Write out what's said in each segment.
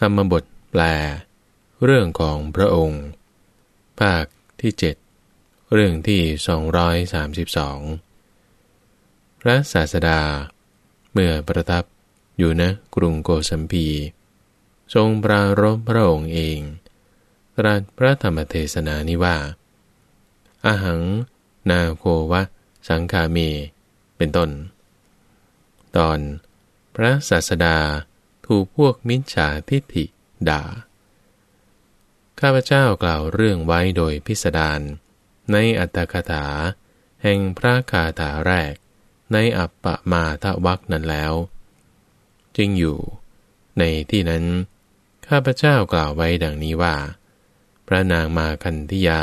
ธรรมบทแปล เรื่องของพระองค์ ภาคที่เจ็ดเรื่องที่ 232 พระศาสดา เมื่อประทับอยู่ณกรุงโกสัมพี ทรงปรารบพระองค์เองตรัสพระธรรมเทศนานิว่า อาหัง นาโควะ สังคาเม เป็นต้น ตอน พระศาสดา ถูกพวกมิจฉาทิฏฐิด่า ข้าพเจ้ากล่าวเรื่องไว้โดยพิสดารในอัตถคถา แห่งพระคาถาแรก ในอัปปมาทวักนั้นแล้ว จึงอยู่ ในที่นั้น ข้าพเจ้ากล่าวไว้ดังนี้ว่า พระนางมาคันธิยา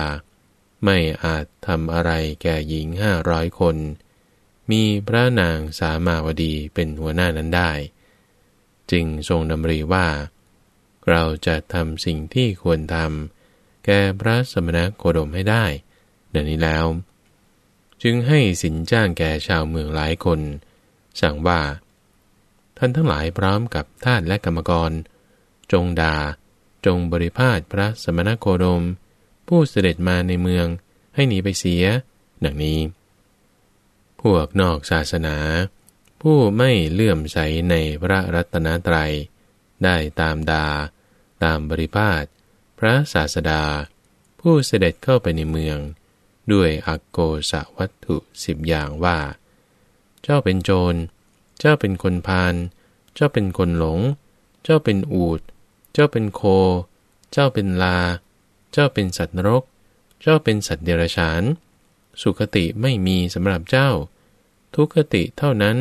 ไม่อาจทำอะไรแก่หญิงห้าร้อยคน มีพระนางสามาวดีเป็นหัวหน้านั้นได้ จึงทรงดำริว่า เราจะทำสิ่งที่ควรทำแก่พระสมณโคดมให้ได้ดังนี้แล้ว จึงให้สินจ้างแก่ชาวเมืองหลายคน สั่งว่า ท่านทั้งหลายพร้อมกับท่าสและกรรมกร จงด่าจงบริพาทพระสมณโคดม ผู้เสด็จมาในเมืองให้หนีไปเสียดังนี้ พวกนอกศาสนา ผู้ไม่เลื่อมใสในพระรัตนตรัย ได้ตามดา ตามบริพาทพระศาสดา ผู้เสด็จเข้าไปในเมือง ด้วยอโกสวัตถุสิบอย่างว่า เจ้าเป็นโจร เจ้าเป็นคนพาลเจ้าเป็นคนหลง เจ้าเป็นอูดเจ้าเป็นโค เจ้าเป็นลา เจ้าเป็นสัตว์นรก เจ้าเป็นสัตว์เดรัจฉาน สุขติไม่มีสำหรับเจ้า ทุกขติเท่านั้น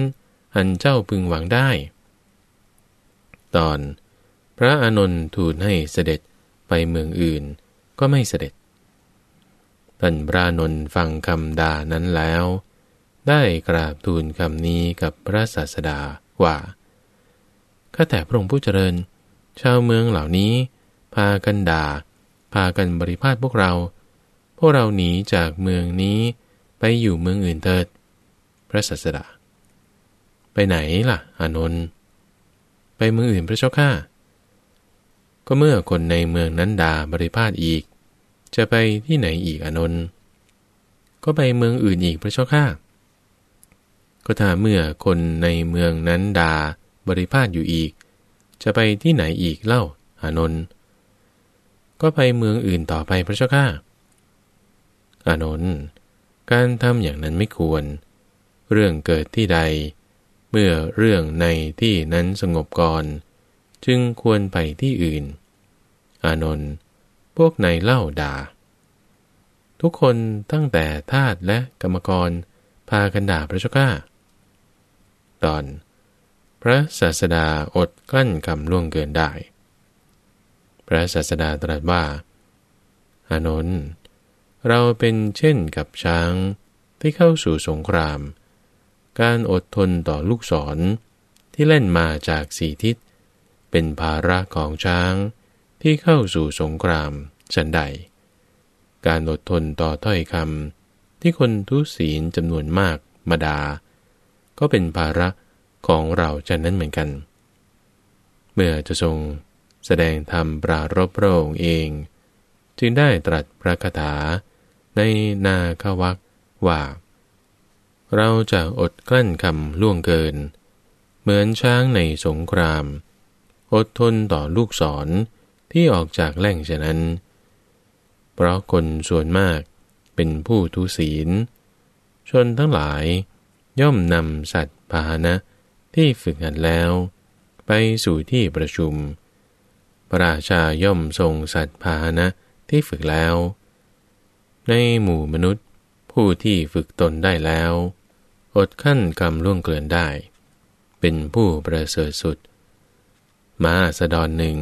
อันเจ้าพึงหวังได้ ตอน พระอานนท์ทูลให้เสด็จไปเมืองอื่นก็ไม่เสด็จท่านพระนนท์ฟังคำด่านั้นแล้ว ได้กราบทูลคำนี้กับพระศาสดาว่าข้าแต่พระองค์ผู้เจริญ ชาวเมืองเหล่านี้ พากันด่า พากันบริพาทพวกเรา พวกเราหนีจากเมืองนี้ไปอยู่เมืองอื่นเถิด พระศาสดา ไปไหนล่ะ อานนท์ไปเมืองอื่นพระเจ้าข้าก็เมื่อคนในเมืองนั้นด่าบริพาทอีก จะไปที่ไหนอีกอนนท์ก็ไปเมืองอื่นอีกพระเจ้าข้าก็ถ้าเมื่อคนในเมืองนั้นด่าบริพาทอยู่อีก จะไปที่ไหนอีกเล่า อานนท์ก็ไปเมืองอื่นต่อไปพระเจ้าข้าอานนท์การทำอย่างนั้นไม่ควร เรื่องเกิดที่ใด เมื่อเรื่องในที่นั้นสงบก่อน จึงควรไปที่อื่น อานนท์พวกในเล่าด่า ทุกคนตั้งแต่ทาสและกรรมกรพากันด่าพระเจ้าข้าตอน พระศาสดาอดกลั้นคำล่วงเกินได้ พระศาสดาตรัสว่า อานนท์เราเป็นเช่นกับช้างที่เข้าสู่สงคราม การอดทนต่อลูกศรที่เล่นมาจากสีทิศ เป็นภาระของช้างที่เข้าสู่สงครามฉันใด การอดทนต่อถ้อยคำที่คนทุศีลจำนวนมากมาดา ก็เป็นภาระของเราฉันนั้นเหมือนกัน เมื่อจะทรงแสดงธรรมปรารบพระองค์เอง จึงได้ตรัสพระคาถาในนาควักว่า เราจะอดกลั้นคำล่วงเกิน เหมือนช้างในสงคราม อดทนต่อลูกศรที่ออกจากแหล่งฉะนั้น เพราะคนส่วนมากเป็นผู้ทุศีล ชนทั้งหลายย่อมนำสัตว์พาหนะที่ฝึกหัดแล้ว ไปสู่ที่ประชุม พระราชาย่อมทรงสัตว์พาหนะที่ฝึกแล้ว ในหมู่มนุษย์ ผู้ที่ฝึกตนได้แล้ว อดขั้นกรรมล่วงเกินได้ เป็นผู้ประเสริฐสุด ม้าสะดอนหนึ่ง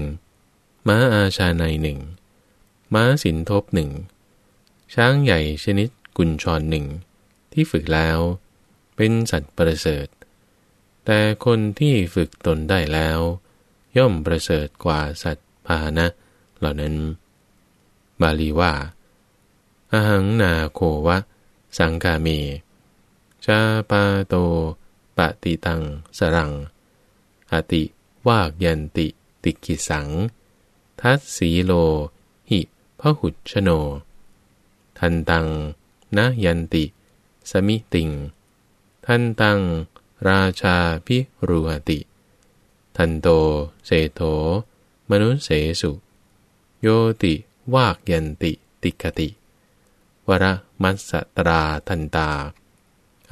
ม้าอาชาในหนึ่ง ม้าสินทบหนึ่ง ช้างใหญ่ชนิดกุญชรหนึ่ง ที่ฝึกแล้ว เป็นสัตว์ประเสริฐ แต่คนที่ฝึกตนได้แล้ว ย่อมประเสริฐกว่าสัตว์พาหนะ เหล่านั้น บาลีว่าอาหังนาโควะ สังกาเมชาปาโตปฏิตังสรัง อติวากยันติติกิสัง ทัตสีโล หิพหุชโน ทันตังนะยันติ สมิติง ทันตัง ราชาพิรุหติ ทันโตเสโถ มนุษเสสุ โยติวากยันติติกติ วรมัสตราทันตา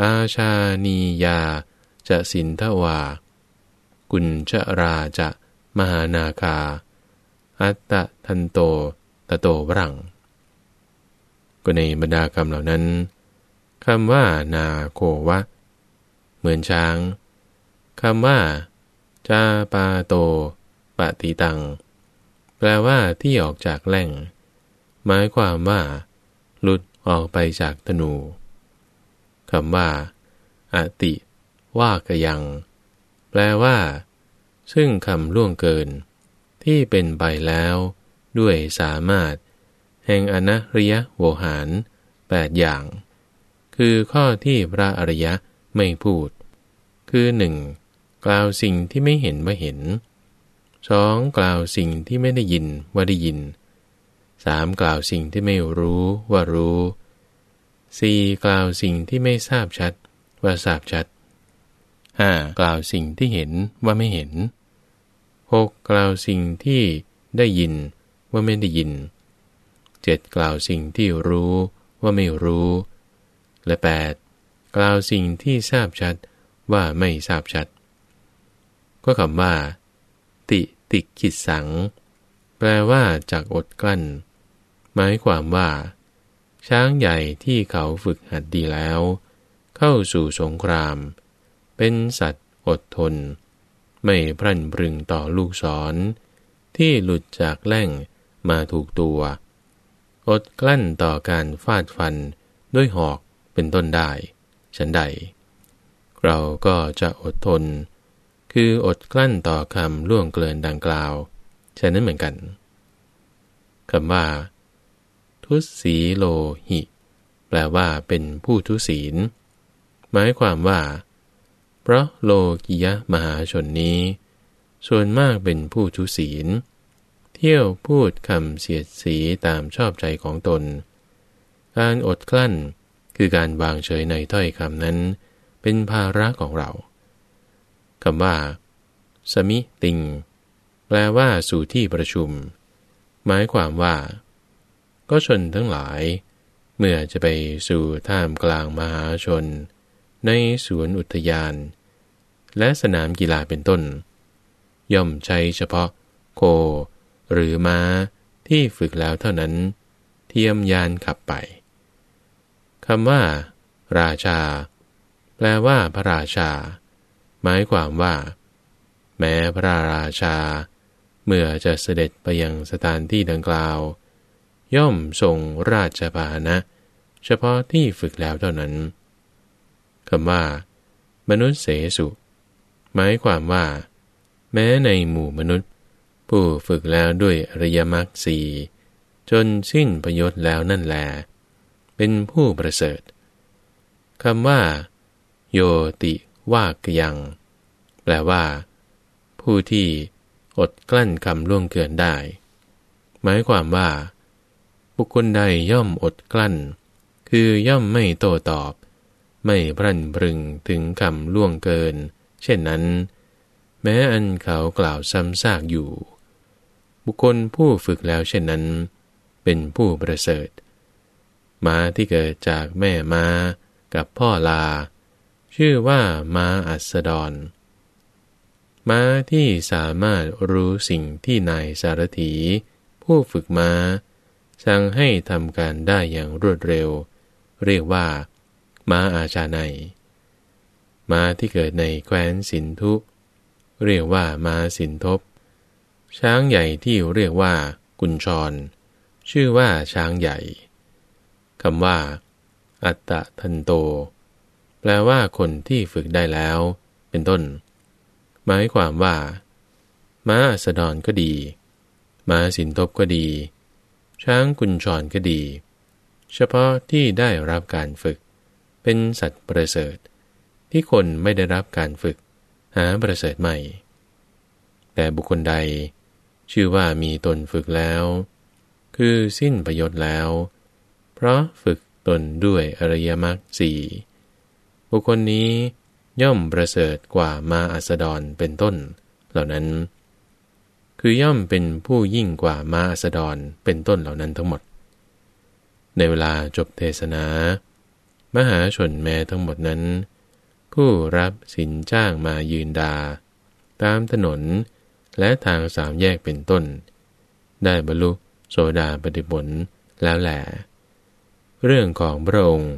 อาชานียา จะสินทวา กุญชราจะมหานาคา อัตตะทันโตตะโตวรัง ก็ในบรรดาคำเหล่านั้นคำว่านาโควะ เหมือนช้างคำว่า จาปาโต ปฏิตัง แปลว่าที่ออกจากแหล่ง หมายความว่า หลุดออกไปจากธนูคำว่าอติว่ากยัง แปลว่า ซึ่งคำล่วงเกิน ที่เป็นไปแล้ว ด้วยสามารถ แห่งอนัริยโวหารแปดอย่าง คือข้อที่พระอริยะไม่พูด คือหนึ่งกล่าวสิ่งที่ไม่เห็นว่าเห็นสองกล่าวสิ่งที่ไม่ได้ยินว่าได้ยิน สามกล่าวสิ่งที่ไม่รู้ว่ารู้สี่กล่าวสิ่งที่ไม่ทราบชัด ว่าทราบชัดห้ากล่าวสิ่งที่เห็นว่าไม่เห็นหกกล่าวสิ่งที่ได้ยินว่าไม่ได้ยินเจ็ดกล่าวสิ่งที่รู้ว่าไม่รู้ และแปดกล่าวสิ่งที่ทราบชัดว่าไม่ทราบชัด ก็คำว่า ติติกิจสัง แปลว่าจากอดกลั้น หมายความว่า ช้างใหญ่ที่เขาฝึกหัดดีแล้ว เข้าสู่สงคราม เป็นสัตว์อดทน ไม่พรั่นพรึงต่อลูกศร ที่หลุดจากแล่งมาถูกตัว อดกลั้นต่อการฟาดฟันด้วยหอกเป็นต้นได้ ฉันใด เราก็จะอดทน คืออดกลั้นต่อคำล่วงเกินดังกล่าวฉะนั้นเหมือนกันคำว่า ทุสีโลหิ แปลว่าเป็นผู้ทุศีล หมายความว่า เพราะโลกิยะมหาชนนี้ ส่วนมากเป็นผู้ทุศีล เที่ยวพูดคำเสียดสีตามชอบใจของตน การอดกลั้นคือการวางเฉยในถ้อยคำนั้น เป็นภาระของเราคำว่า สมิติง แปลว่าสู่ที่ประชุม หมายความว่า ก็ชนทั้งหลาย เมื่อจะไปสู่ท่ามกลางมหาชน ในสวนอุทยาน และสนามกีฬาเป็นต้น ย่อมใช้เฉพาะโค หรือม้าที่ฝึกแล้วเท่านั้น เทียมยานขับไปคำว่า ราชา แปลว่าพระราชา หมายความว่า แม้พระราชา เมื่อจะเสด็จไปยังสถานที่ดังกล่าว ย่อมทรงราชพาหนะ เฉพาะที่ฝึกแล้วเท่านั้นคำว่า มนุษย์เสสุ หมายความว่า แม้ในหมู่มนุษย์ ผู้ฝึกแล้วด้วยอริยมรรคสีจนสิ้นประโยชน์แล้วนั่นแล เป็นผู้ประเสริฐคำว่า โยติวากยัง แปลว่า ผู้ที่อดกลั้นคำล่วงเกินได้ หมายความว่า บุคคลใดย่อมอดกลั้น คือย่อมไม่โตตอบ ไม่พรั่นพรึงถึงคำล่วงเกิน เช่นนั้น แม้อันเขากล่าวซ้ำซากอยู่ บุคคลผู้ฝึกแล้วเช่นนั้น เป็นผู้ประเสริฐม้าที่เกิดจากแม่ม้ากับพ่อลา ชื่อว่าม้าอัสดร ม้าที่สามารถรู้สิ่งที่นายสารถี ผู้ฝึกม้า สั่งให้ทำการได้อย่างรวดเร็ว เรียกว่า ม้าอาชาในม้าที่เกิดในแคว้นสินทุเรียกว่าม้าสินทบ ช้างใหญ่ที่เรียกว่า กุญชร ชื่อว่าช้างใหญ่คำว่า อัตตะทันโต แปลว่าคนที่ฝึกได้แล้ว เป็นต้น หมายความว่า ม้าสดรก็ดี ม้าสินทบก็ดี ช้างกุญชรก็ดี เฉพาะที่ได้รับการฝึก เป็นสัตว์ประเสริฐ ที่คนไม่ได้รับการฝึก หาประเสริฐใหม่ แต่บุคคลใด ชื่อว่ามีตนฝึกแล้ว คือสิ้นประโยชน์แล้ว เพราะฝึกตนด้วยอริยมรรคสี่บุคคลนี้ย่อมประเสริฐกว่ามาอัสดรเป็นต้น เหล่านั้น คือย่อมเป็นผู้ยิ่งกว่ามาสดรเป็นต้นเหล่านั้นทั้งหมด ในเวลาจบเทศนา มหาชนแม้ทั้งหมดนั้น ผู้รับสินจ้างมายืนดา ตามถนนและทางสามแยกเป็นต้น ได้บรรลุโสดาปฏิผลแล้วแหละเรื่องของพระองค์